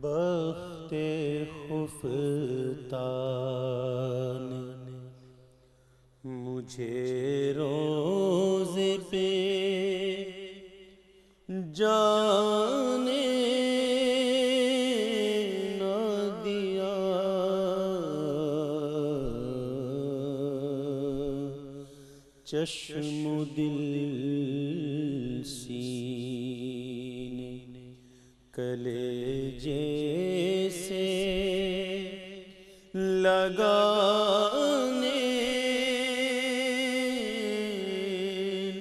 بخت خفتان۔ مجھے روز پہ جانے نہ دیا۔ چشم دل سینے کلیجے سے لگانے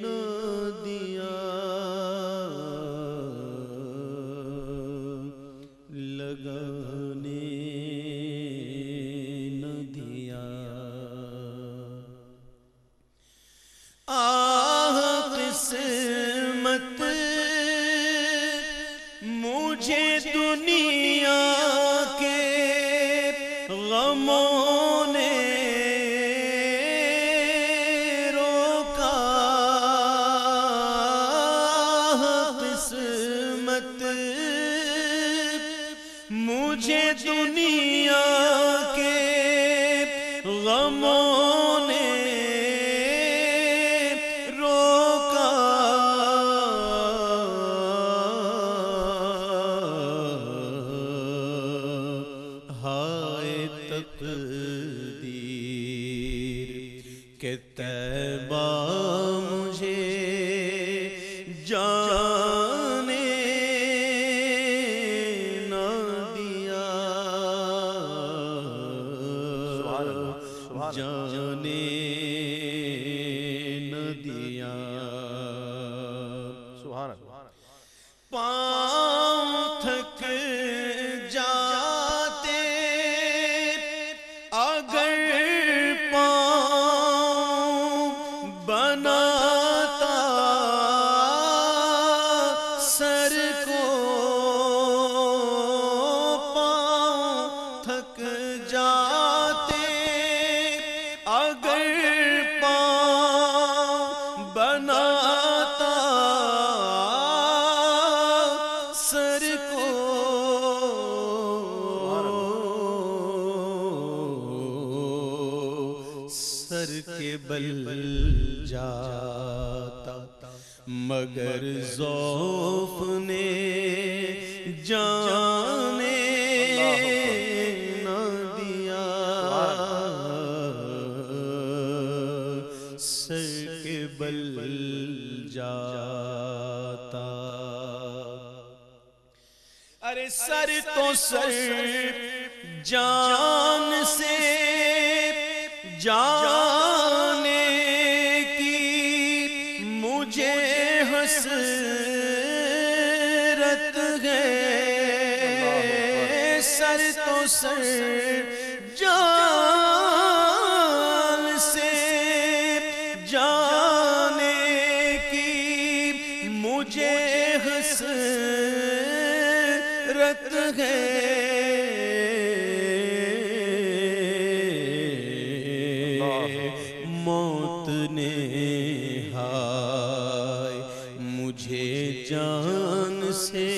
نہ دیا لگانے غموں نے روکا قسمت۔ مجھے دنیا کے غموں نے روکا۔ ہائے تقدیر کہ تیبہ مجھے جانے نہ دیا۔ جانے سر کے بل جاتا مگر ذوف نے جانے نہ دیا سر کے بل جاتا ارے سر تو سر جان سے جانے سر جان سے جانے کی مجھے حسرت ہے۔ موت نے ہائے مجھے جان سے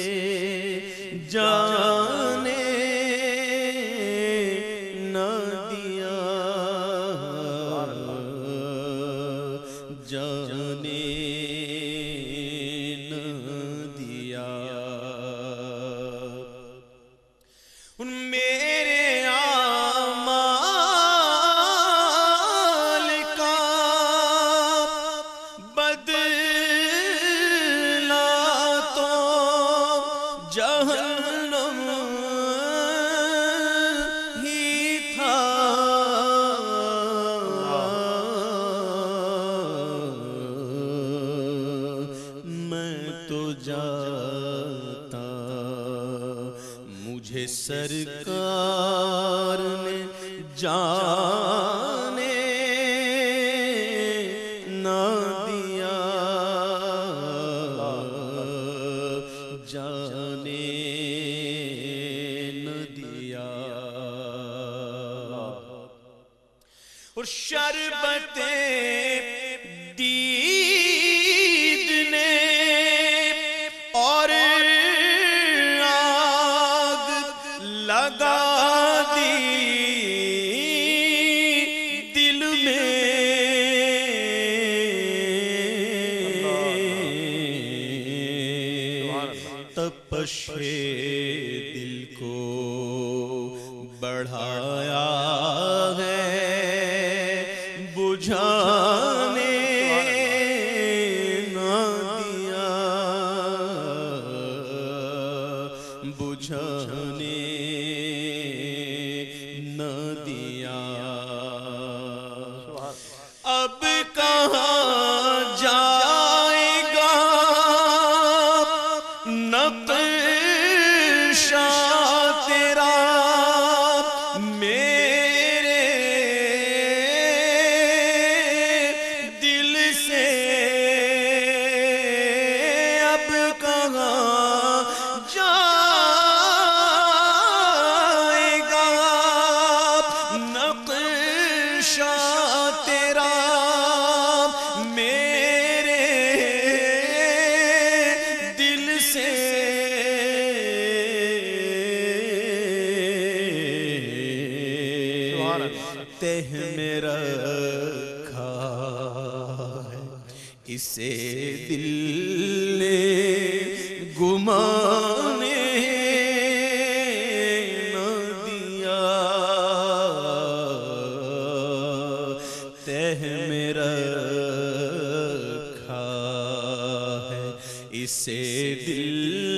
جانے جانے جاتا۔ مجھے سرکار نے جانے نہ دیا۔ جانے نہ دیا۔ اور شربتیں میں تپش دل کو بڑھایا ہے بجھانے نہ دیا بجھانے تہ میرا رکھا ہے اسے دل نے گمانے نہ دیا تہ میرا رکھا ہے اسے دل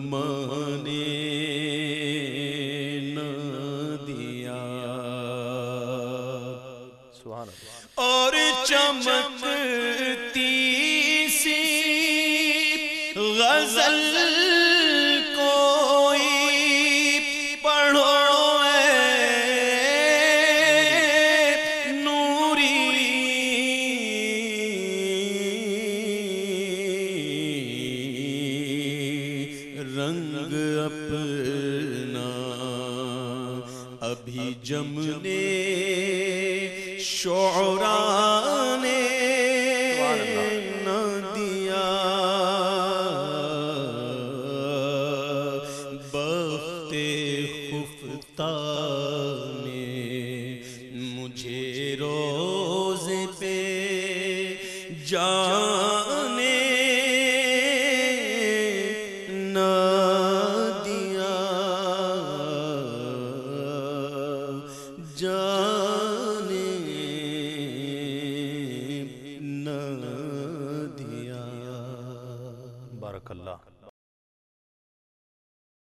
مانے اپنا۔ ابھی جمنے شعرا نے جانے